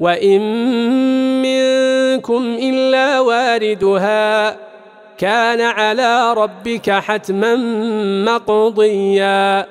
وإن منكم إلا واردها كان على ربك حتما مقضيا